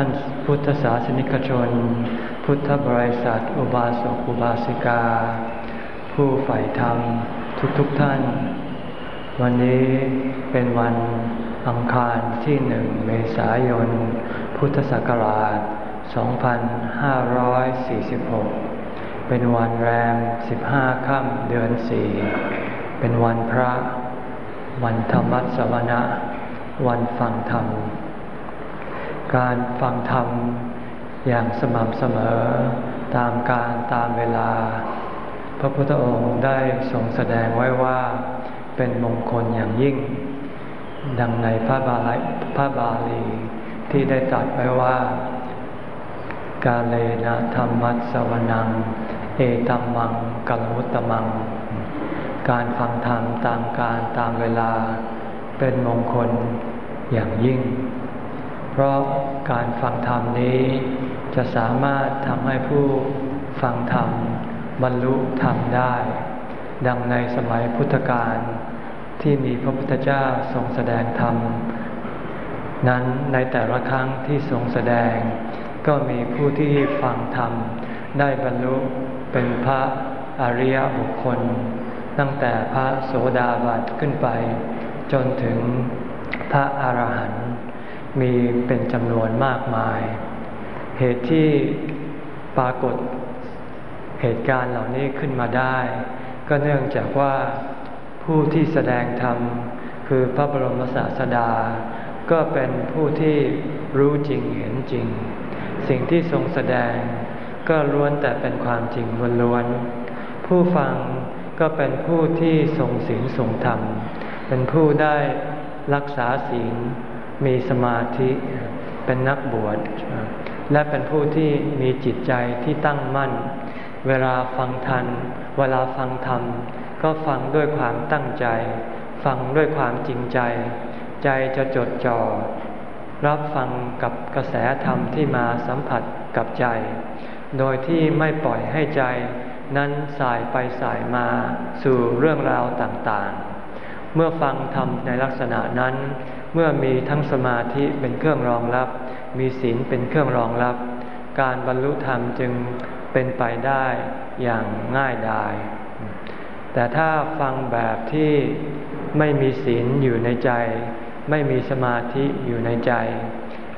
ท่านพุทธศาสนิกชน พุทธบริษัท อุบาสกอุบาสิกา ผู้ใฝ่ธรรมทุกๆทท่าน วันนี้เป็นวันอังคารที่หนึ่งเมษายน พุทธศักราช 2546 เป็นวันแรม 15 ค่ำเดือน 4 เป็นวันพระ วันธรรมสวนะ วันฟังธรรม การฟังธรรมอย่างสม่ำเสมอตามการตามเวลา พระพุทธองค์ได้ทรงแสดงไว้ว่าเป็นมงคลอย่างยิ่ง ดังในพระบาลีพระบาลีที่ได้ตรัสไว้ว่า กาเลนะธรรมัสวนัง เอตัมมังกัลมุตตมัง การฟังธรรมตามการตามเวลาเป็นมงคลอย่างยิ่ง พราะการฟังธรรมนี้ จะสามารถทำให้ผู้ฟังธรรม บรรลุธรรมได้ ดังในสมัยพุทธกาลที่มีพระพุทธเจ้าทรงแสดงธรรม นั้นในแต่ละครั้งที่ทรงแสดง ก็มีผู้ที่ฟังธรรม ได้บรรลุเป็นพระอริยบุคคล ตั้งแต่พระโสดาบันขึ้นไป จนถึงพระอรหันต์ มีเป็นจำนวนมากมาย เหตุที่ปรากฏเหตุการณ์เหล่านี้ขึ้นมาได้ ก็เนื่องจากว่าผู้ที่แสดงธรรมคือพระบรมศาสดา ก็เป็นผู้ที่รู้จริงเห็นจริง สิ่งที่ทรงแสดงก็ล้วนแต่เป็นความจริงล้วนๆผู้ฟังก็เป็นผู้ที่ทรงศีลทรงธรรม เป็นผู้ได้รักษาศีล มีสมาธิเป็นนักบวชและเป็นผู้ที่มีจิตใจที่ตั้งมั่น เวลาฟังทัน เวลาฟังธรรม ก็ฟังด้วยความตั้งใจ ฟังด้วยความจริงใจ ใจจะจดจ่อรับฟังกับกระแสธรรมที่มาสัมผัสกับใจ โดยที่ไม่ปล่อยให้ใจ นั้นสายไปสายมาสู่เรื่องราวต่างๆ เมื่อฟังธรรมในลักษณะนั้น เมื่อมีทั้งสมาธิเป็นเครื่องรองรับ มีศีลเป็นเครื่องรองรับ การบรรลุธรรมจึงเป็นไปได้อย่างง่ายดาย แต่ถ้าฟังแบบที่ไม่มีศีลอยู่ในใจ ไม่มีสมาธิอยู่ในใจ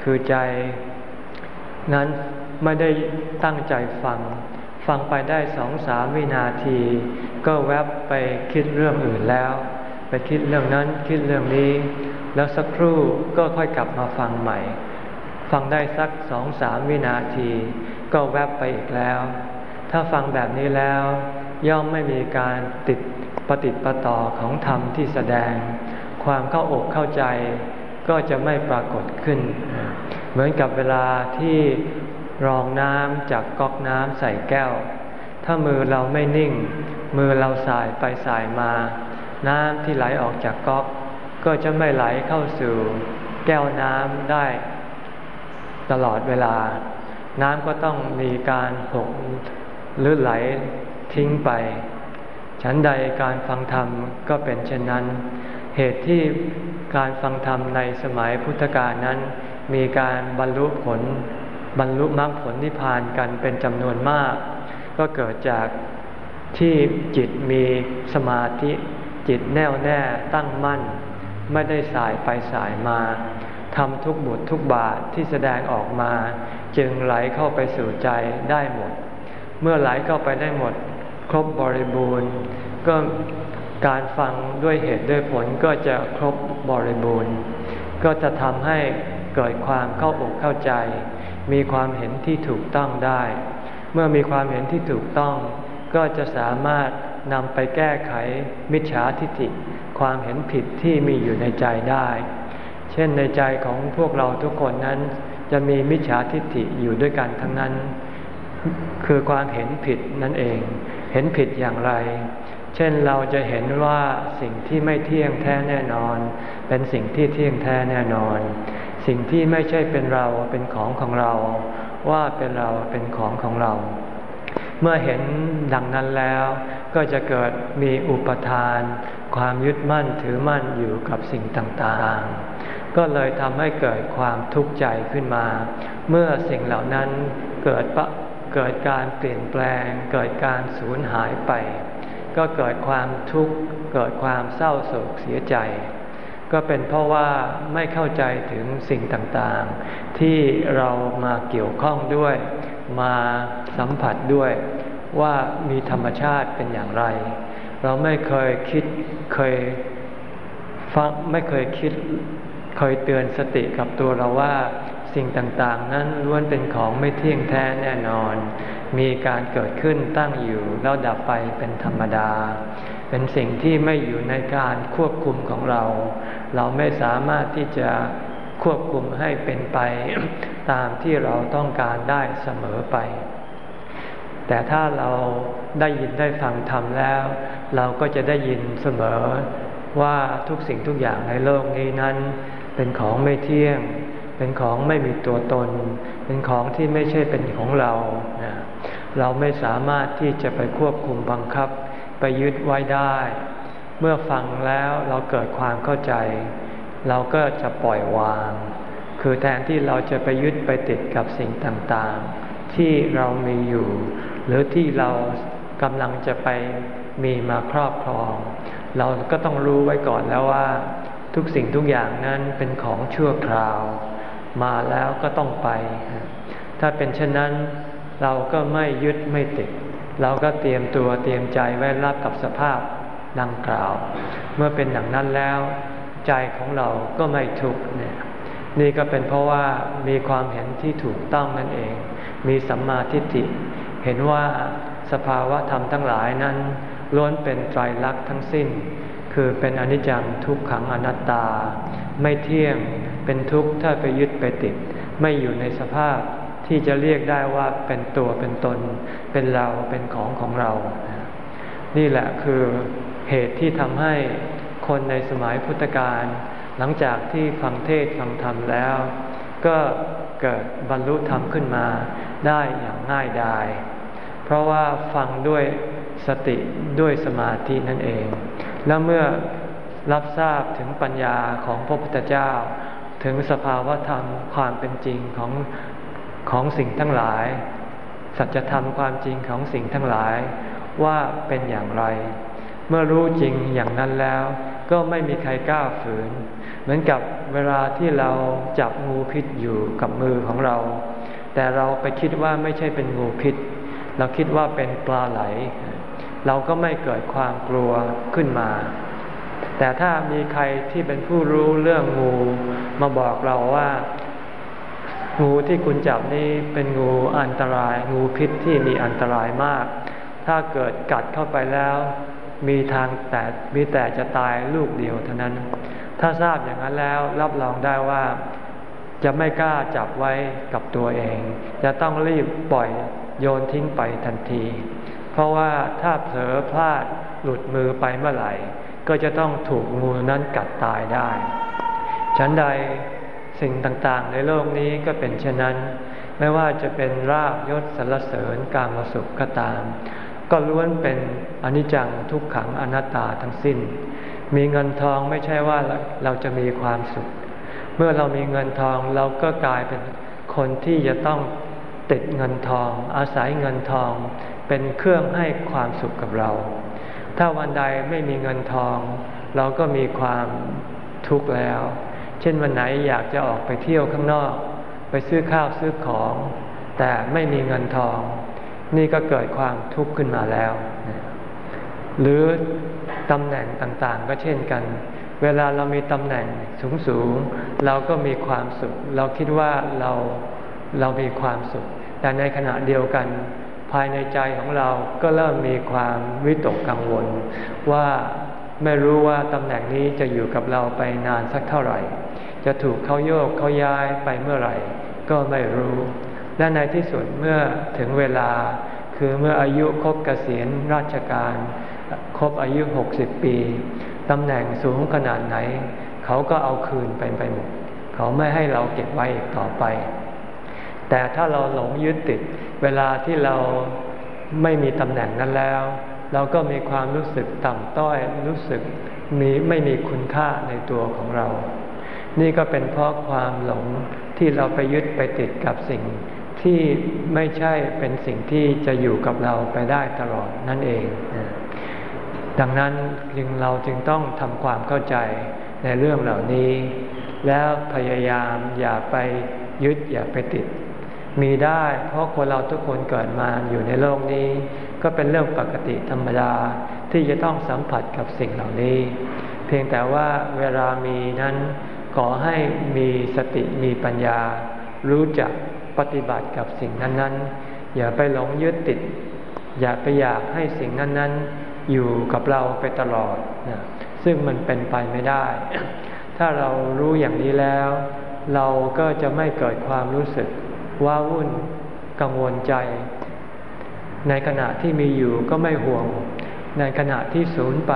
คือใจ นั้นไม่ได้ตั้งใจฟัง ฟังไปได้สองสามวินาที ก็แวบไปคิดเรื่องอื่นแล้ว ไปคิดเรื่องนั้นคิดเรื่องนี้ แล้วสักครู่ก็ค่อยกลับมาฟังใหม่ ฟังได้สักสองสามวินาที ก็แวบไปอีกแล้ว ถ้าฟังแบบนี้แล้ว ย่อมไม่มีการติดปฏิปต่อของธรรมที่แสดง ความเข้าอกเข้าใจก็จะไม่ปรากฏขึ้น เหมือนกับเวลาที่รองน้ำจากก๊อกน้ำใส่แก้ว ถ้ามือเราไม่นิ่ง มือเราสายไปสายมา น้ำที่ไหลออกจากก๊อก ก็จะไม่ไหลเข้าสู่แก้วน้ำได้ตลอดเวลา น้ำก็ต้องมีการหกหรือไหลทิ้งไป ฉันใดการฟังธรรมก็เป็นเช่นนั้น เหตุที่การฟังธรรมในสมัยพุทธกาลนั้น มีการบรรลุผล บรรลุมรรคผลนิพพานกันเป็นจำนวนมาก ก็เกิดจากที่จิตมีสมาธิจิตแน่วแน่ตั้งมั่น ไม่ได้สายไปสายมาทำทุกบุตรทุกบาทที่แสดงออกมา จึงไหลเข้าไปสู่ใจได้หมด เมื่อไหลเข้าไปได้หมด ครบบริบูรณ์ ก็การฟังด้วยเหตุด้วยผลก็จะครบบริบูรณ์ ก็จะทำให้เกิดความเข้าอกเข้าใจ มีความเห็นที่ถูกต้องได้ เมื่อมีความเห็นที่ถูกต้อง ก็จะสามารถนำไปแก้ไขมิจฉาทิฏฐิ ความเห็นผิดที่มีอยู่ในใจได้ เช่นในใจของพวกเราทุกคนนั้น จะมีมิจฉาทิฏฐิอยู่ด้วยกันทั้งนั้น คือความเห็นผิดนั่นเอง เห็นผิดอย่างไร เช่นเราจะเห็นว่าสิ่งที่ไม่เที่ยงแท้แน่นอน เป็นสิ่งที่เที่ยงแท้แน่นอน สิ่งที่ไม่ใช่เป็นเราเป็นของของเรา ว่าเป็นเราเป็นของของเรา เมื่อเห็นดังนั้นแล้ว ก็จะเกิดมีอุปทาน ความยึดมั่นถือมั่นอยู่กับสิ่งต่างๆ ก็เลยทำให้เกิดความทุกข์ใจขึ้นมา เมื่อสิ่งเหล่านั้นเกิดปะเกิดการเปลี่ยนแปลง เกิดการสูญหายไป ก็เกิดความทุกข์ เกิดความเศร้าโศกเสียใจ ก็เป็นเพราะว่าไม่เข้าใจถึงสิ่งต่างๆ ที่เรามาเกี่ยวข้องด้วย มาสัมผัสด้วยว่ามีธรรมชาติเป็นอย่างไร เราไม่เคยคิดเคยฟังไม่เคยคิดเคยเตือนสติกับตัวเราว่าสิ่งต่างๆ นั้นล้วนเป็นของไม่เที่ยงแท้แน่นอน มีการเกิดขึ้นตั้งอยู่แล้วดับไปเป็นธรรมดา เป็นสิ่งที่ไม่อยู่ในการควบคุมของเรา เราไม่สามารถที่จะควบคุมให้เป็นไป ตามที่เราต้องการได้เสมอไป แต่ถ้าเราได้ยินได้ฟังธรรมแล้ว เราก็จะได้ยินเสมอว่าทุกสิ่งทุกอย่างในโลกนี้นั้น เป็นของไม่เที่ยง เป็นของไม่มีตัวตน เป็นของที่ไม่ใช่เป็นของเรา เราไม่สามารถที่จะไปควบคุมบังคับ ไปยึดไว้ได้ เมื่อฟังแล้วเราเกิดความเข้าใจ เราก็จะปล่อยวาง คือแทนที่เราจะไปยึดไปติดกับสิ่งต่างๆ ที่เรามีอยู่ หรือที่เรากำลังจะไปมีมาครอบครอง เราก็ต้องรู้ไว้ก่อนแล้วว่า ทุกสิ่งทุกอย่างนั้นเป็นของชั่วคราว มาแล้วก็ต้องไป ถ้าเป็นเช่นนั้นเราก็ไม่ยึดไม่ติด เราก็เตรียมตัวเตรียมใจไว้รับกับสภาพดังกล่าว เมื่อเป็นอย่างนั้นแล้ว ใจของเราก็ไม่ทุกข์เนี่ย นี่ก็เป็นเพราะว่ามีความเห็นที่ถูกต้องนั่นเอง มีสัมมาทิฏฐิ เห็นว่าสภาวะธรรมทั้งหลายนั้น ล้วนเป็นไตรลักษณ์ทั้งสิ้น คือเป็นอนิจจังทุกขังอนัตตา ไม่เที่ยงเป็นทุกข์ถ้าไปยึดไปติด ไม่อยู่ในสภาพที่จะเรียกได้ว่าเป็นตัวเป็นตน เป็นเราเป็นของของเรา นี่แหละคือเหตุที่ทำให้คนในสมัยพุทธกาล หลังจากที่ฟังเทศฟังธรรมแล้ว ก็เกิดบรรลุธรรมขึ้นมาได้อย่างง่ายดาย เพราะว่าฟังด้วยสติด้วยสมาธินั่นเอง แล้วเมื่อรับทราบถึงปัญญาของพระพุทธเจ้า ถึงสภาวะธรรมความเป็นจริงของของสิ่งทั้งหลาย สัจธรรมความจริงของสิ่งทั้งหลายว่าเป็นอย่างไร เมื่อรู้จริงอย่างนั้นแล้ว ก็ไม่มีใครกล้าฝืน เหมือนกับเวลาที่เราจับงูพิษอยู่กับมือของเรา แต่เราไปคิดว่าไม่ใช่เป็นงูพิษ เราคิดว่าเป็นปลาไหล เราก็ไม่เกิดความกลัวขึ้นมา แต่ถ้ามีใครที่เป็นผู้รู้เรื่องงูมาบอกเราว่างูที่คุณจับนี่เป็นงูอันตราย งูพิษที่มีอันตรายมาก ถ้าเกิดกัดเข้าไปแล้ว มีทางแต่มีแต่จะตายลูกเดียวเท่านั้น ถ้าทราบอย่างนั้นแล้วรับรองได้ว่าจะไม่กล้าจับไว้กับตัวเอง จะต้องรีบปล่อยโยนทิ้งไปทันที เพราะว่าถ้าเผลอพลาดหลุดมือไปเมื่อไหร่ ก็จะต้องถูกงูนั้นกัดตายได้ ฉันใดสิ่งต่างๆ ในโลกนี้ก็เป็นเช่นนั้น ไม่ว่าจะเป็นราบยศสรรเสริญการมาสุขก็ตาม ก็ล้วนเป็นอนิจจังทุกขังอนัตตาทั้งสิ้น มีเงินทองไม่ใช่ว่าเราจะมีความสุข เมื่อเรามีเงินทองเราก็กลายเป็นคนที่จะต้องติดเงินทอง อาศัยเงินทองเป็นเครื่องให้ความสุขกับเรา ถ้าวันใดไม่มีเงินทอง เราก็มีความทุกข์แล้ว เช่นวันไหนอยากจะออกไปเที่ยวข้างนอก ไปซื้อข้าวซื้อของ แต่ไม่มีเงินทอง นี่ก็เกิดความทุกข์ขึ้นมาแล้ว หรือตำแหน่งต่างๆ ก็เช่นกัน เวลาเรามีตำแหน่งสูงๆเราก็มีความสุข เราคิดว่าเราเรามีความสุข แต่ในขณะเดียวกันภายในใจของเราก็เริ่มมีความวิตกกังวล ว่าไม่รู้ว่าตำแหน่งนี้จะอยู่กับเราไปนานสักเท่าไหร่ จะถูกเขาโยกเขาย้ายไปเมื่อไหร่ ก็ไม่รู้ และในที่สุดเมื่อถึงเวลาคือเมื่ออายุครบเกษียณราชการ ครบอายุ 60 ปีตำแหน่งสูงขนาดไหน เขาก็เอาคืนไปไปหมด เขาไม่ให้เราเก็บไว้อีกต่อไป แต่ถ้าเราหลงยึดติด เวลาที่เราไม่มีตำแหน่งนั้นแล้ว เราก็มีความรู้สึกต่ำต้อยรู้สึกมีไม่มีคุณค่าในตัวของเรา นี่ก็เป็นเพราะความหลงที่เราไปยึดไปติดกับสิ่ง ที่ไม่ใช่เป็นสิ่งที่จะอยู่กับเราไปได้ตลอดนั่นเอง ดังนั้นจึงเราจึงต้องทำความเข้าใจในเรื่องเหล่านี้ แล้วพยายามอย่าไปยึดอย่าไปติด มีได้เพราะคนเราทุกคนเกิดมาอยู่ในโลกนี้ ก็เป็นเรื่องปกติธรรมดาที่จะต้องสัมผัสกับสิ่งเหล่านี้ เพียงแต่ว่าเวลามีนั้นขอให้มีสติมีปัญญารู้จัก ปฏิบัติกับสิ่งนั้นๆ อย่าไปหลงยึดติด อย่าไปอยากให้สิ่งนั้นๆ อยู่กับเราไปตลอดนะซึ่งมันเป็นไปไม่ได้ ถ้าเรารู้อย่างนี้แล้ว เราก็จะไม่เกิดความรู้สึกว้าวุ่นกังวลใจ ในขณะที่มีอยู่ก็ไม่ห่วง ในขณะที่สูญไป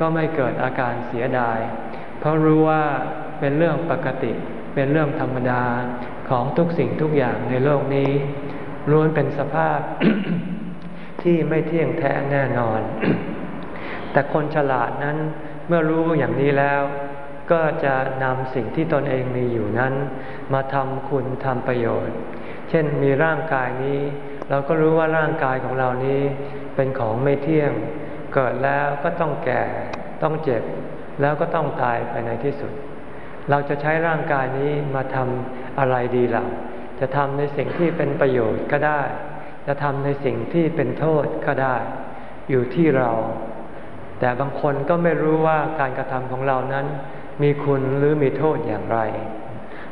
ก็ไม่เกิดอาการเสียดาย เพราะรู้ว่าเป็นเรื่องปกติ เป็นเรื่องธรรมดา ของทุกสิ่งทุกอย่างในโลกนี้ล้วนเป็นสภาพที่ไม่เที่ยงแท้แน่นอน แต่คนฉลาดนั้นเมื่อรู้อย่างนี้แล้ว ก็จะนำสิ่งที่ตนเองมีอยู่นั้น มาทำคุณทำประโยชน์ เช่นมีร่างกายนี้ เราก็รู้ว่าร่างกายของเรานี้เป็นของไม่เที่ยง เกิดแล้วก็ต้องแก่ ต้องเจ็บ แล้วก็ต้องตายไปในที่สุด เราจะใช้ร่างกายนี้มาทำอะไรดีล่ะจะทำในสิ่งที่เป็นประโยชน์ก็ได้ จะทำในสิ่งที่เป็นโทษก็ได้ อยู่ที่เรา แต่บางคนก็ไม่รู้ว่าการกระทำของเรานั้น มีคุณหรือมีโทษอย่างไร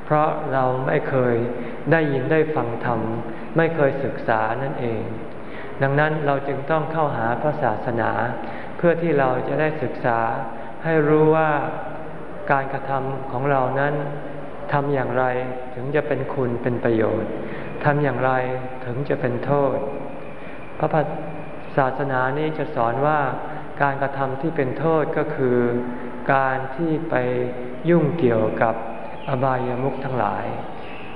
เพราะเราไม่เคยได้ยินได้ฟังธรรม ไม่เคยศึกษานั่นเอง ดังนั้นเราจึงต้องเข้าหาพระศาสนา เพื่อที่เราจะได้ศึกษาให้รู้ว่า การกระทำของเรานั้นทำอย่างไรถึงจะเป็นคุณเป็นประโยชน์ทำอย่างไรถึงจะเป็นโทษ พระศาสนานี้จะสอนว่าการกระทำที่เป็นโทษก็คือ การที่ไปยุ่งเกี่ยวกับอบายามุขทั้งหลาย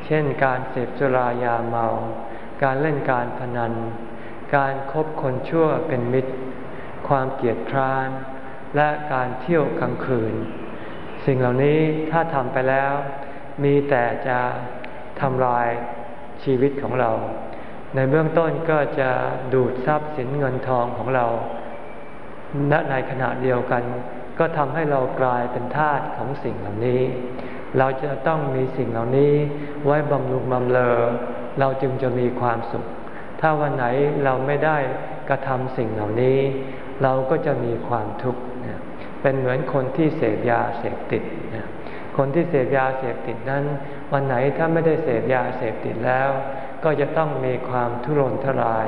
เช่นการเสพสุรายาเมา การเล่นการพนัน การครบคนชั่วเป็นมิตร ความเกียดคร้าน และการเที่ยวกลางคืน สิ่งเหล่านี้ถ้าทำไปแล้ว มีแต่จะทำลายชีวิตของเรา ในเบื้องต้นก็จะดูดทรัพย์สินเงินทองของเราณในขณะเดียวกัน ก็ทำให้เรากลายเป็นทาสของสิ่งเหล่านี้ เราจะต้องมีสิ่งเหล่านี้ไว้บำรุงบำเรอเราจึงจะมีความสุข ถ้าวันไหนเราไม่ได้กระทำสิ่งเหล่านี้ เราก็จะมีความทุกข์ เป็นเหมือนคนที่เสพยาเสพติด คนที่เสพยาเสพติดนั้น วันไหนถ้าไม่ได้เสพยาเสพติดแล้ว ก็จะต้องมีความทุรนทราย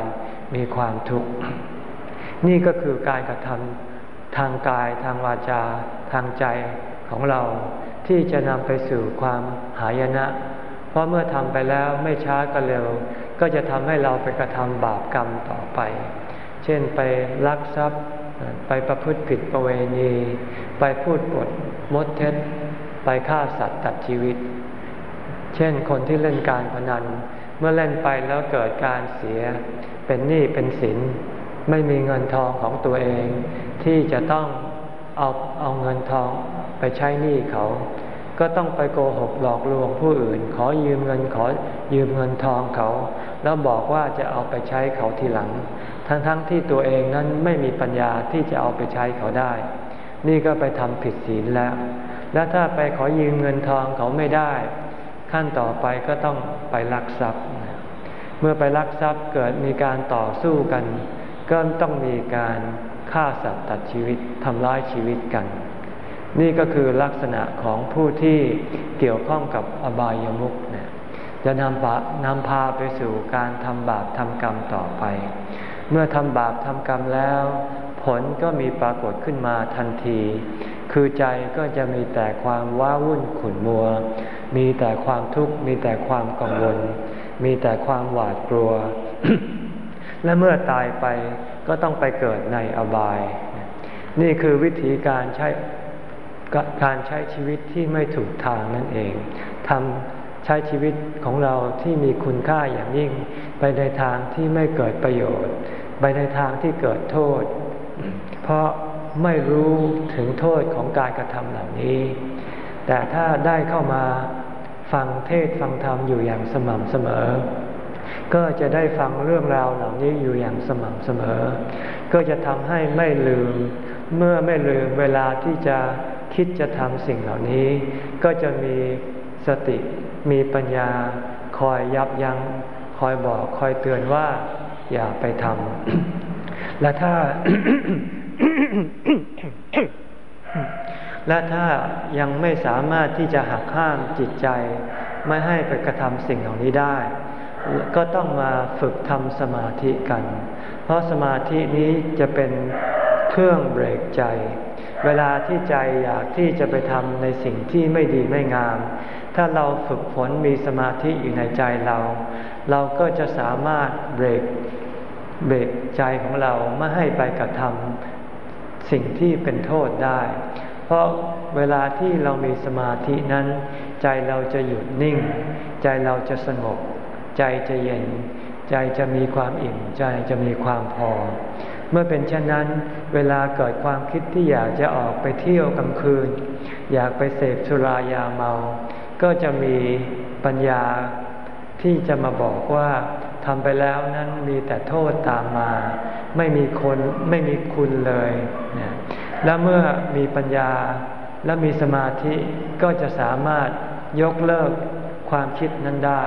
มีความทุกข์ นี่ก็คือการกระทำทางกายทางวาจา ทางใจของเรา ที่จะนำไปสู่ความหายนะ เพราะเมื่อทำไปแล้วไม่ช้าก็เร็ว ก็จะทำให้เราไปกระทำบาปกรรมต่อไป เช่นไปลักทรัพย์ ไปประพฤติผิดประเวณี ไปพูดปดมดเท็จ ไปฆ่าสัตว์ตัดชีวิต เช่นคนที่เล่นการพนัน เมื่อเล่นไปแล้วเกิดการเสีย เป็นหนี้เป็นสิน ไม่มีเงินทองของตัวเอง ที่จะต้องเอาเอาเงินทองไปใช้หนี้เขา ก็ต้องไปโกหกหลอกลวงผู้อื่น ขอยืมเงินขอยืมเงินทองเขา แล้วบอกว่าจะเอาไปใช้เขาทีหลัง ทั้งๆทที่ตัวเองนั้นไม่มีปัญญาที่จะเอาไปใช้เขาได้ นี่ก็ไปทำผิดศีลแล้ว แล้วถ้าไปขอยืมเงินทองเขาไม่ได้ ขั้นต่อไปก็ต้องไปลักทรัพย์ เมื่อไปลักทรัพย์เกิดมีการต่อสู้กัน ก็ต้องมีการฆ่าสัตว์ตัดชีวิตทำร้ายชีวิตกัน นี่ก็คือลักษณะของผู้ที่เกี่ยวข้องกับอบายามุขเนี่ยจะนำนำพาไปสู่การทำบาปทำกรรมต่อไป เมื่อทำบาปทำกรรมแล้ว ผลก็มีปรากฏขึ้นมาทันที คือใจก็จะมีแต่ความว้าวุ่นขุ่นมัว มีแต่ความทุกข์มีแต่ความกังวล มีแต่ความหวาดกลัว และเมื่อตายไปก็ต้องไปเกิดในอบาย นี่คือวิธีการใช้การใช้ชีวิตที่ไม่ถูกทางนั่นเองทำ ใช้ชีวิตของเราที่มีคุณค่าอย่างยิ่ง ไปในทางที่ไม่เกิดประโยชน์ ไปในทางที่เกิดโทษ เพราะไม่รู้ถึงโทษของการกระทำเหล่านี้ แต่ถ้าได้เข้ามาฟังเทศฟังธรรมอยู่อย่างสม่ำเสมอ ก็จะได้ฟังเรื่องราวเหล่านี้อยู่อย่างสม่ำเสมอ ก็จะทำให้ไม่ลืม เมื่อไม่ลืมเวลาที่จะคิดจะทำสิ่งเหล่านี้ ก็จะมีสติ มีปัญญาคอยยับยัง้งคอยบอกคอยเตือนว่า อย่าไปทำและถ้า และถ้ายังไม่สามารถที่จะหักห้ามจิตใจ ไม่ให้ไปกระทำสิ่งเหล่านี้ได้ ก็ต้องมาฝึกทำสมาธิกัน เพราะสมาธินี้จะเป็นเครื่องเบรกใจ เวลาที่ใจอยากที่จะไปทำในสิ่งที่ไม่ดีไม่งาม ถ้าเราฝึกฝนมีสมาธิอยู่ในใจเรา เราก็จะสามารถเบรกเบรกใจของเราไม่ให้ไปกระทำสิ่งที่เป็นโทษได้ เพราะเวลาที่เรามีสมาธินั้น ใจเราจะหยุดนิ่ง ใจเราจะสงบ ใจจะเย็น ใจจะมีความอิ่ม ใจจะมีความพอ เมื่อเป็นเช่นนั้น เวลาเกิดความคิดที่อยากจะออกไปเที่ยวกลางคืน อยากไปเสพสุรายาเมา ก็จะมีปัญญาที่จะมาบอกว่าทำไปแล้วนั้นมีแต่โทษตามมา ไม่มีคนไม่มีคุณเลยนะและเมื่อมีปัญญาและมีสมาธิก็จะสามารถยกเลิกความคิดนั้นได้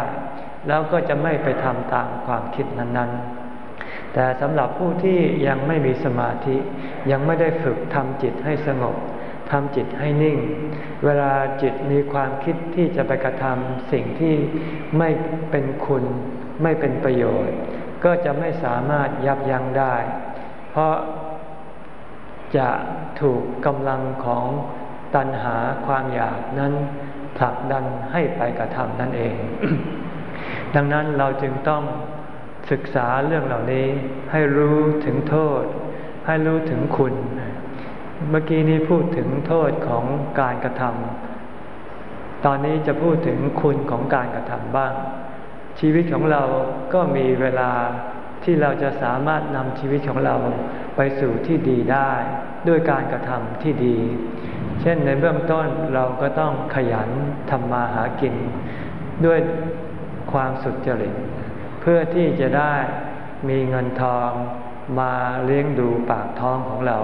แล้วก็จะไม่ไปทำตามความคิดนั้น ๆ แต่สำหรับผู้ที่ยังไม่มีสมาธิยังไม่ได้ฝึกทำจิตให้สงบ ทำจิตให้นิ่ง เวลาจิตมีความคิดที่จะไปกระทำสิ่งที่ไม่เป็นคุณ ไม่เป็นประโยชน์ ก็จะไม่สามารถยับยั้งได้ เพราะจะถูกกำลังของตัณหาความอยากนั้นผลักดันให้ไปกระทำนั่นเอง ดังนั้นเราจึงต้องศึกษาเรื่องเหล่านี้ให้รู้ถึงโทษ ให้รู้ถึงคุณ เมื่อกี้นี้พูดถึงโทษของการกระทำตอนนี้จะพูดถึงคุณของการกระทำบ้าง ชีวิตของเราก็มีเวลาที่เราจะสามารถนำชีวิตของเราไปสู่ที่ดีได้ ด้วยการกระทำที่ดี เช่นในเบื้องต้นเราก็ต้องขยันทำมาหากิน ด้วยความสุจริต เพื่อที่จะได้ มีเงินทองมาเลี้ยงดูปากท้องของเรา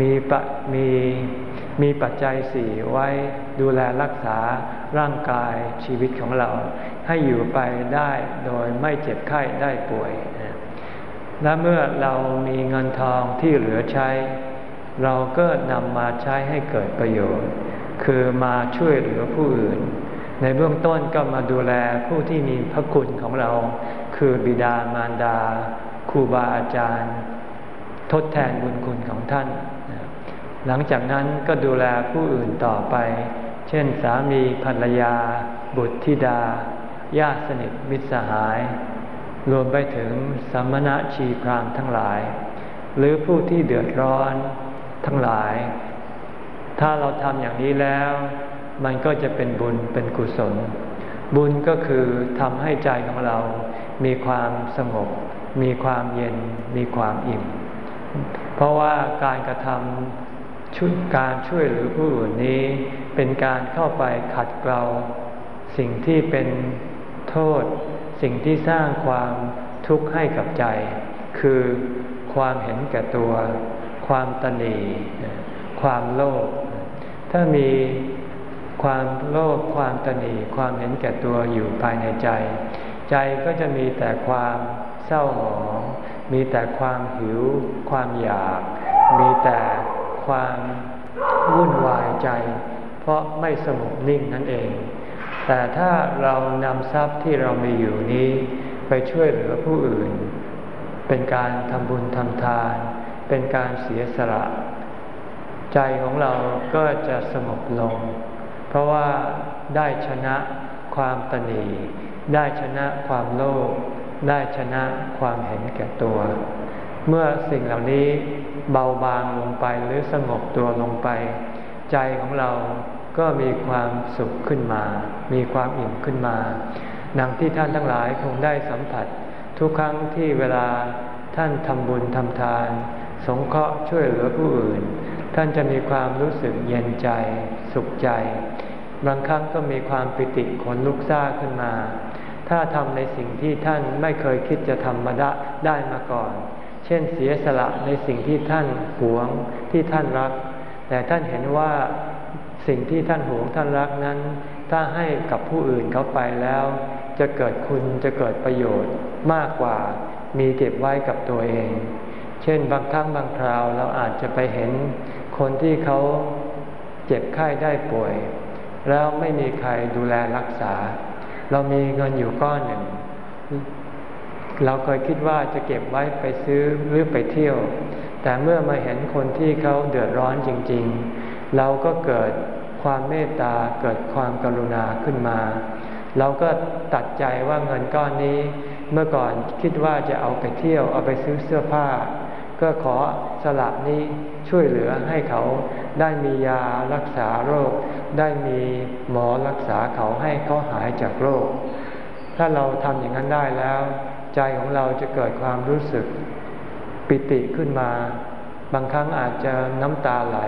มีปะมีมีปัจจัยสี่ไว้ดูแลรักษาร่างกายชีวิตของเรา ให้อยู่ไปได้โดยไม่เจ็บไข้ได้ป่วย และเมื่อเรามีเงินทองที่เหลือใช้ เราก็นำมาใช้ให้เกิดประโยชน์ คือมาช่วยเหลือผู้อื่น ในเบื้องต้นก็มาดูแลผู้ที่มีพระคุณของเรา คือบิดามารดาครูบาอาจารย์ ทดแทนบุญคุณของท่าน หลังจากนั้นก็ดูแลผู้อื่นต่อไป เช่นสามีภรรยา บุตรธิดา ญาติสนิทมิตรสหาย รวมไปถึงสมณะชีพรามทั้งหลาย หรือผู้ที่เดือดร้อนทั้งหลาย ถ้าเราทำอย่างนี้แล้ว มันก็จะเป็นบุญเป็นกุศล บุญก็คือทำให้ใจของเรา มีความสงบ มีความเย็น มีความอิ่ม เพราะว่าการกระทำชุดการช่วยเหรือผู้อื่นนี้ เป็นการเข้าไปขัดเกลาสิ่งที่เป็นโทษ สิ่งที่สร้างความทุกข์ให้กับใจ คือความเห็นแก่ตัว ความตนีความโลภถ้ามีความโลภความตนีความเห็นแก่ตัวอยู่ภายในใจ ใจก็จะมีแต่ความเศร้าหมอง มีแต่ความหิว ความอยาก มีแต่ความวุ่นวายใจ เพราะไม่สงบนิ่งนั่นเอง แต่ถ้าเรานำทรัพย์ที่เรามีอยู่นี้ ไปช่วยเหลือผู้อื่น เป็นการทำบุญทำทาน เป็นการเสียสละ ใจของเราก็จะสงบลง เพราะว่าได้ชนะความตนี ได้ชนะความโลภได้ชนะความเห็นแก่ตัว เมื่อสิ่งเหล่านี้เบาบางลงไปหรือสงบตัวลงไป ใจของเราก็มีความสุขขึ้นมา มีความอิ่มขึ้นมาดังที่ท่านทั้งหลายคงได้สัมผัส ทุกครั้งที่เวลาท่านทำบุญทำทาน สงเคราะห์ช่วยเหลือผู้อื่น ท่านจะมีความรู้สึกเย็นใจ สุขใจ บางครั้งก็มีความปิติขนลุกซ่าขึ้นมา ถ้าทำในสิ่งที่ท่านไม่เคยคิดจะทำมาได้มาก่อน เช่นเสียสละในสิ่งที่ท่านหวงที่ท่านรัก แต่ท่านเห็นว่าสิ่งที่ท่านหวงท่านรักนั้น ถ้าให้กับผู้อื่นเขาไปแล้ว จะเกิดคุณจะเกิดประโยชน์มากกว่ามีเก็บไว้กับตัวเอง เช่นบางครั้งบางคราวเราอาจจะไปเห็นคนที่เขาเจ็บไข้ได้ป่วย แล้วไม่มีใครดูแลรักษา เรามีเงินอยู่ก้อนหนึ่ง เราเคยคิดว่าจะเก็บไว้ไปซื้อหรือไปเที่ยว แต่เมื่อมาเห็นคนที่เขาเดือดร้อนจริง ๆ เราก็เกิดความเมตตาเกิดความกรุณาขึ้นมา เราก็ตัดใจว่าเงินก้อนนี้ เมื่อก่อนคิดว่าจะเอาไปเที่ยวเอาไปซื้อเสื้อผ้า ก็ขอสละนี้ช่วยเหลือให้เขาได้มียารักษาโรค ได้มีหมอรักษาเขาให้เขาหายจากโรค ถ้าเราทำอย่างนั้นได้แล้ว ใจของเราจะเกิดความรู้สึกปิติขึ้นมา บางครั้งอาจจะน้ำตาไหล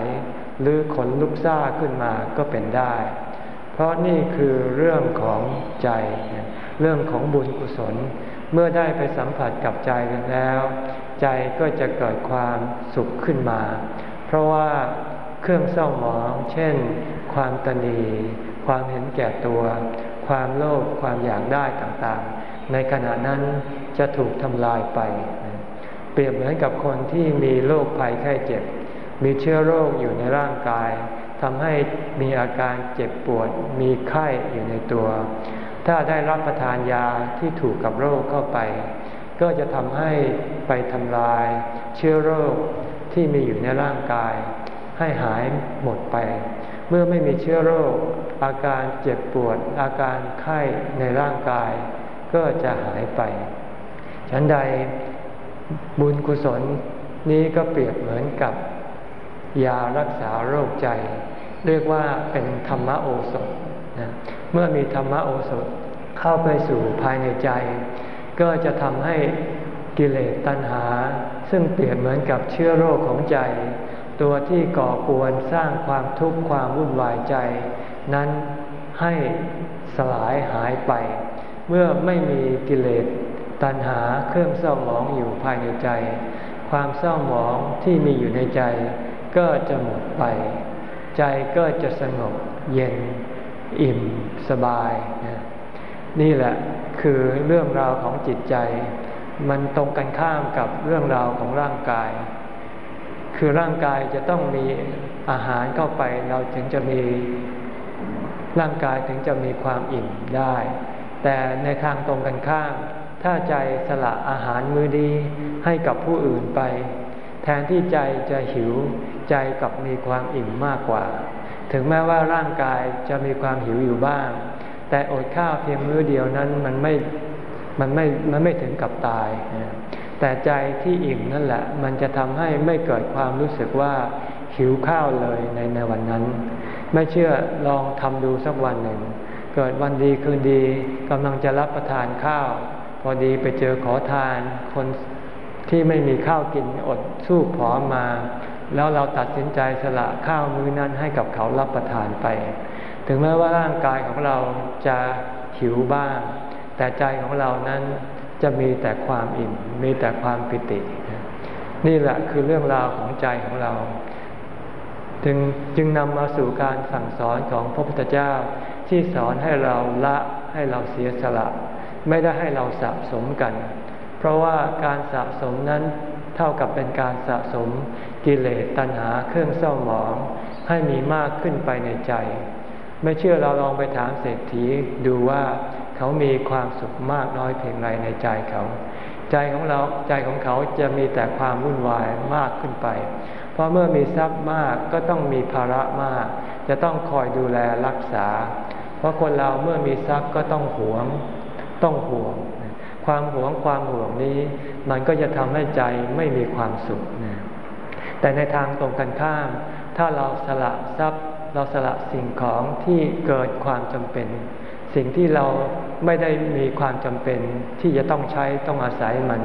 หรือขนลุกซ่าขึ้นมาก็เป็นได้ เพราะนี่คือเรื่องของใจ เรื่องของบุญกุศล เมื่อได้ไปสัมผัสกับใจกันแล้ว ใจก็จะเกิดความสุขขึ้นมา เพราะว่าเครื่องเศร้าหมอง เช่น ความตนีความเห็นแก่ตัว ความโลภความอยากได้ต่างๆ ในขณะนั้นจะถูกทำลายไป เปรียบเหมือนกับคนที่มีโรคภัยไข้เจ็บ มีเชื้อโรคอยู่ในร่างกายทำให้มีอาการเจ็บปวด มีไข้อยู่ในตัว ถ้าได้รับประทานยาที่ถูกกับโรคเข้าไป ก็จะทำให้ไปทำลาย เชื้อโรคที่มีอยู่ในร่างกาย ให้หายหมดไป เมื่อไม่มีเชื้อโรค อาการเจ็บปวด อาการไข้ในร่างกาย ก็จะหายไป ฉันใดบุญกุศลนี้ก็เปรียบเหมือนกับ ยารักษาโรคใจ เรียกว่าเป็นธรรมโอสถนะเมื่อมีธรรมโอสถเข้าไปสู่ภายในใจ ก็จะทำให้กิเลสตัณหา ซึ่งเปรียบเหมือนกับเชื้อโรคของใจ ตัวที่ก่อกวนสร้างความทุกข์ความวุ่นวายใจ นั้นให้สลายหายไป เมื่อไม่มีกิเลสตัณหาเครื่องเศร้าหมองอยู่ภายในใจ ความเศร้าหมองที่มีอยู่ในใจ ก็จะหมดไป ใจก็จะสงบเย็น อิ่มสบาย นี่แหละคือเรื่องราวของจิตใจ มันตรงกันข้ามกับเรื่องราวของร่างกาย คือร่างกายจะต้องมีอาหารเข้าไปเราถึงจะมีร่างกายถึงจะมีความอิ่มได้ แต่ในทางตรงกันข้าม ถ้าใจสละอาหารมื้อดีให้กับผู้อื่นไป แทนที่ใจจะหิวใจกับมีความอิ่มมากกว่า ถึงแม้ว่าร่างกายจะมีความหิวอยู่บ้าง แต่อดข้าวเพียงมื้อเดียวนั้นมันไม่มันไม่มันไม่ถึงกับตาย แต่ใจที่อิ่มนั่นแหละ มันจะทำให้ไม่เกิดความรู้สึกว่าหิวข้าวเลยในในวันนั้น ไม่เชื่อลองทำดูสักวันหนึ่ง เกิดวันดีคืนดีกำลังจะรับประทานข้าว พอดีไปเจอขอทานคนที่ไม่มีข้าวกินอดสู้ผอมมา แล้วเราตัดสินใจสละข้าวมื้อนั้นให้กับเขารับประทานไป ถึงแม้ว่าร่างกายของเราจะหิวบ้าง แต่ใจของเรานั้น จะมีแต่ความอิ่ม มีแต่ความปิติ นี่แหละคือเรื่องราวของใจของเรา จึงจึงนำมาสู่การสั่งสอนของพระพุทธเจ้า ที่สอนให้เราละให้เราเสียสละ ไม่ได้ให้เราสะสมกัน เพราะว่าการสะสมนั้นเท่ากับเป็นการสะสมกิเลสตัณหาเครื่องเศร้าหมอง ให้มีมากขึ้นไปในใจ ไม่เชื่อเราลองไปถามเศรษฐีดูว่า เขามีความสุขมากน้อยเพียงไรในใจเขา ใจของเราใจของเขาจะมีแต่ความวุ่นวายมากขึ้นไป เพราะเมื่อมีทรัพย์มากก็ต้องมีภาระมาก จะต้องคอยดูแลรักษา เพราะคนเราเมื่อมีทรัพย์ก็ต้องหวง ต้องห่วง ความหวงความห่วงนี้ มันก็จะทำให้ใจไม่มีความสุขนะแต่ในทางตรงกันข้าม ถ้าเราสละทรัพย์เราสละสิ่งของที่เกิดความจำเป็น สิ่งที่เรา ไม่ได้มีความจำเป็นที่จะต้องใช้ต้องอาศัยมัน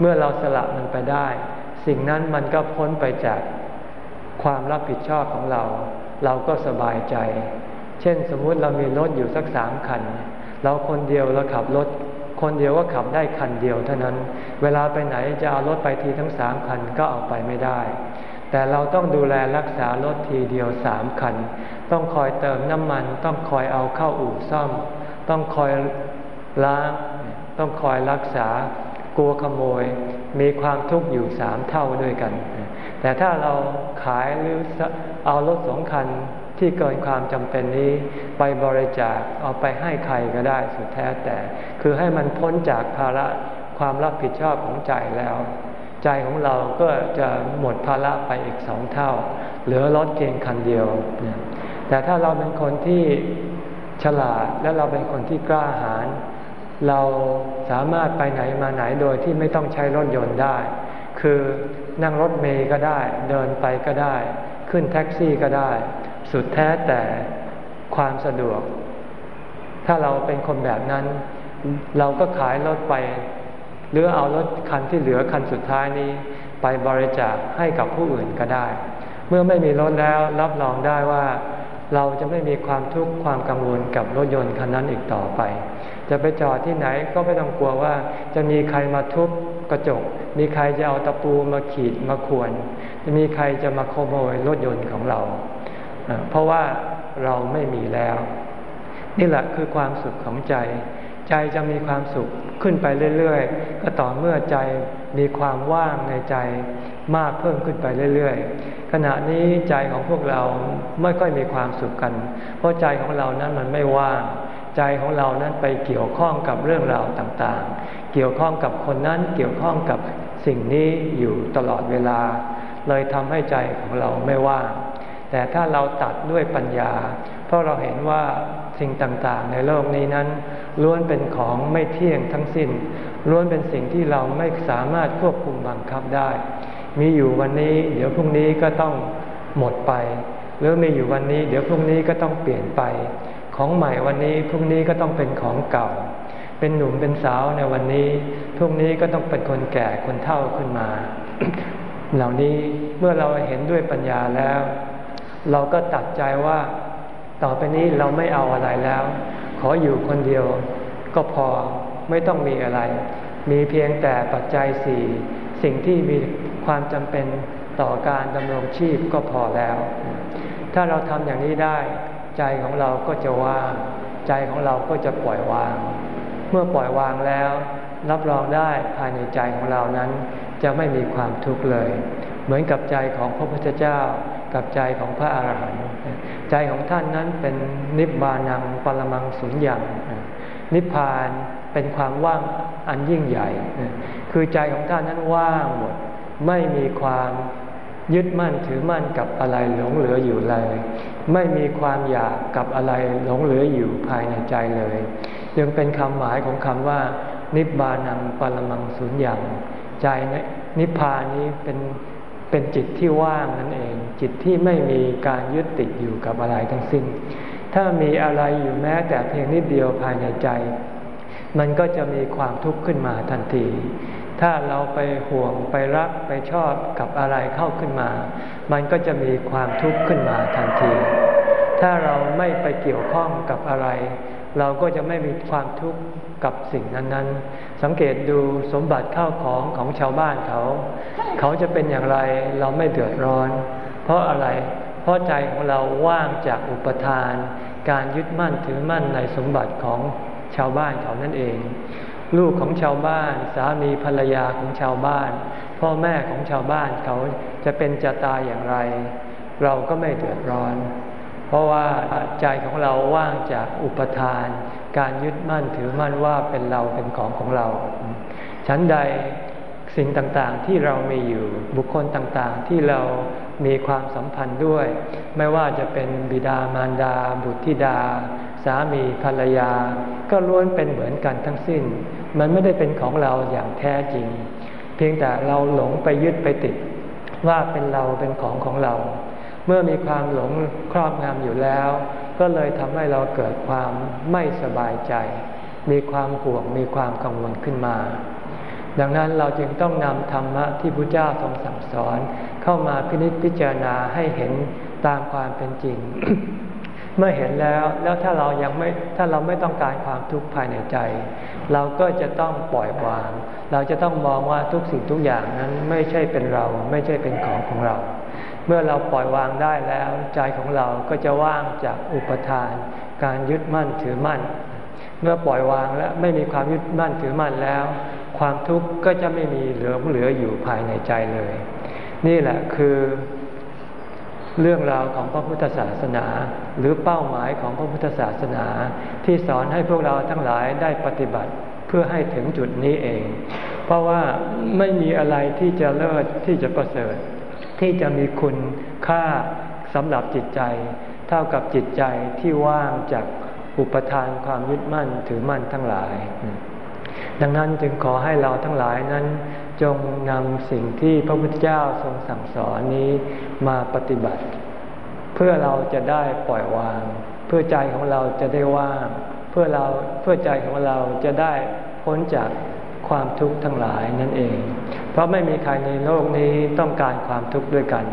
เมื่อเราสละมันไปได้ สิ่งนั้นมันก็พ้นไปจากความรับผิดชอบของเรา เราก็สบายใจ เช่นสมมุติเรามีรถอยู่สักสามคัน เราคนเดียวเราขับรถ คนเดียวก็ขับได้คันเดียวเท่านั้น เวลาไปไหนจะเอารถไปทีทั้งสามคันก็เอาไปไม่ได้ แต่เราต้องดูแลรักษารถทีเดียวสามคัน ต้องคอยเติมน้ำมัน ต้องคอยเอาเข้าอู่ซ่อม ต้องคอยล้าง ต้องคอยรักษากลัวขโมย มีความทุกข์อยู่สามเท่าด้วยกัน แต่ถ้าเราขายหรือเอารถสองคันที่เกินความจำเป็นนี้ไปบริจาคเอาไปให้ใครก็ได้สุดแท้แต่ คือให้มันพ้นจากภาระความรับผิดชอบของใจแล้ว ใจของเราก็จะหมดภาระไปอีกสองเท่า เหลือรถเพียงคันเดียว แต่ถ้าเราเป็นคนที่ ฉลาดและเราเป็นคนที่กล้าหาญเราสามารถไปไหนมาไหนโดยที่ไม่ต้องใช้รถยนต์ได้ คือนั่งรถเมย์ก็ได้ เดินไปก็ได้ ขึ้นแท็กซี่ก็ได้ สุดแท้แต่ความสะดวก ถ้าเราเป็นคนแบบนั้น เราก็ขายรถไป หรือเอารถคันที่เหลือคันสุดท้ายนี้ ไปบริจาคให้กับผู้อื่นก็ได้ เมื่อไม่มีรถแล้วรับรองได้ว่า เราจะไม่มีความทุกข์ความกังวลกับรถยนต์คันนั้นอีกต่อไป จะไปจอดที่ไหนก็ไม่ต้องกลัวว่า จะมีใครมาทุบกระจก มีใครจะเอาตะปูมาขีดมาข่วน จะมีใครจะมาขโมยรถยนต์ของเรา เพราะว่าเราไม่มีแล้ว นี่แหละคือความสุขของใจ ใจจะมีความสุขขึ้นไปเรื่อยๆ ก็ต่อเมื่อใจมีความว่างในใจมากเพิ่มขึ้นไปเรื่อยๆ ขณะนี้ใจของพวกเราไม่ค่อยมีความสุขกัน เพราะใจของเรานั้นมันไม่ว่าง ใจของเรานั้นไปเกี่ยวข้องกับเรื่องราวต่างๆ เกี่ยวข้องกับคนนั้น เกี่ยวข้องกับสิ่งนี้อยู่ตลอดเวลา เลยทำให้ใจของเราไม่ว่าง แต่ถ้าเราตัดด้วยปัญญา เพราะเราเห็นว่าสิ่งต่างๆ ในโลกนี้นั้น ล้วนเป็นของไม่เที่ยงทั้งสิน้น ล้วนเป็นสิ่งที่เราไม่สามารถควบคุมบังคับได้ มีอยู่วันนี้ เดี๋ยวพรุ่งนี้ก็ต้องหมดไป หรือมีอยู่วันนี้ เดี๋ยวพรุ่งนี้ก็ต้องเปลี่ยนไป ของใหม่วันนี้พรุ่งนี้ก็ต้องเป็นของเก่า เป็นหนุ่มเป็นสาวในวันนี้ พรุ่งนี้ก็ต้องเป็นคนแก่คนเฒ่าขึ้นมา เหล่านี้เมื่อเราเห็นด้วยปัญญาแล้ว เราก็ตัดใจว่า ต่อไปนี้เราไม่เอาอะไรแล้ว ออยู่คนเดียวก็พอไม่ต้องมีอะไร มีเพียงแต่ปัจจัยสี่สิ่งที่มีความจำเป็นต่อการดำรงชีพก็พอแล้ว ถ้าเราทำอย่างนี้ได้ ใจของเราก็จะว่างใจของเราก็จะปล่อยวาง เมื่อปล่อยวางแล้ว รับรองได้ภายในใจของเรานั้น จะไม่มีความทุกข์เลย เหมือนกับใจของพระพุทธเจ้า กับใจของพระอาหารหันต์ ใจของท่านนั้นเป็นนิบานังปรมังสุญญ์นิพพานเป็นความว่างอันยิ่งใหญ่ คือใจของท่านนั้นว่างหมด ไม่มีความยึดมั่นถือมั่นกับอะไรหลงเหลืออยู่เลย ไม่มีความอยากกับอะไรหลงเหลืออยู่ภายในใจเลยยังเป็นคำหมายของคำว่า นิบานังปรมังสุญญ์ใจนิพพานนี้เป็น เป็นจิตที่ว่างนั่นเอง จิตที่ไม่มีการยึดติดอยู่กับอะไรทั้งสิ้น ถ้ามีอะไรอยู่แม้แต่เพียงนิดเดียวภายในใจ มันก็จะมีความทุกข์ขึ้นมาทันที ถ้าเราไปห่วงไปรักไปชอบกับอะไรเข้าขึ้นมา มันก็จะมีความทุกข์ขึ้นมาทันที ถ้าเราไม่ไปเกี่ยวข้องกับอะไร เราก็จะไม่มีความทุกข์กับสิ่งนั้นๆ สังเกตดูสมบัติเข้าของของชาวบ้านเขา เขาจะเป็นอย่างไรเราไม่เดือดร้อน เพราะอะไร เพราะใจของเราว่างจากอุปทาน การยึดมั่นถือมั่นในสมบัติของชาวบ้านเขานั่นเอง ลูกของชาวบ้าน สามีภรรยาของชาวบ้าน พ่อแม่ของชาวบ้านเขาจะเป็นจะตายอย่างไร เราก็ไม่เดือดร้อน เพราะว่าใจของเราว่างจากอุปทาน การยึดมั่นถือมั่นว่าเป็นเราเป็นของของเรา ชั้นใดสิ่งต่างๆที่เรามีอยู่บุคคลต่างๆที่เรามีความสัมพันธ์ด้วย ไม่ว่าจะเป็นบิดามารดา บุตรธิดา สามีภรรยา ก็ล้วนเป็นเหมือนกันทั้งสิ้น มันไม่ได้เป็นของเราอย่างแท้จริง เพียงแต่เราหลงไปยึดไปติดว่าเป็นเราเป็นของของเรา เมื่อมีความหลงครอบงำอยู่แล้ว ก็เลยทำให้เราเกิดความไม่สบายใจ มีความห่วงมีความกังวลขึ้นมา ดังนั้นเราจึงต้องนำธรรมะที่พระเจ้าทรงสั่งสอน เข้ามาพินิจพิจารณาให้เห็นตามความเป็นจริง เมื่อเห็นแล้วแล้วถ้าเรายังไม่ถ้าเราไม่ต้องการความทุกข์ภายในใจ เราก็จะต้องปล่อยวาง เราจะต้องมองว่าทุกสิ่งทุกอย่างนั้นไม่ใช่เป็นเราไม่ใช่เป็นของของเรา เมื่อเราปล่อยวางได้แล้ว ใจของเราก็จะว่างจากอุปทาน การยึดมั่นถือมั่น เมื่อปล่อยวางและไม่มีความยึดมั่นถือมั่นแล้ว ความทุกข์ก็จะไม่มีเหลือเหลืออยู่ภายในใจเลย นี่แหละคือเรื่องราวของพระพุทธศาสนา หรือเป้าหมายของพระพุทธศาสนา ที่สอนให้พวกเราทั้งหลายได้ปฏิบัติเพื่อให้ถึงจุดนี้เอง เพราะว่าไม่มีอะไรที่จะเลิศที่จะประเสริฐ ที่จะมีคุณค่าสำหรับจิตใจ เท่ากับจิตใจที่ว่างจากอุปทานความยึดมั่นถือมั่นทั้งหลาย ดังนั้นจึงขอให้เราทั้งหลายนั้น จงนำสิ่งที่พระพุทธเจ้าทรงสั่งสอนนี้มาปฏิบัติ เพื่อเราจะได้ปล่อยวาง เพื่อใจของเราจะได้ว่าง เพื่อเราเพื่อใจของเราจะได้พ้นจาก ความทุกข์ทั้งหลายนั่นเอง เพราะไม่มีใครในโลกนี้ต้องการความทุกข์ด้วยกัน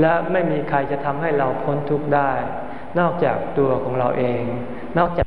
และไม่มีใครจะทำให้เราพ้นทุกข์ได้ นอกจากตัวของเราเอง นอกจาก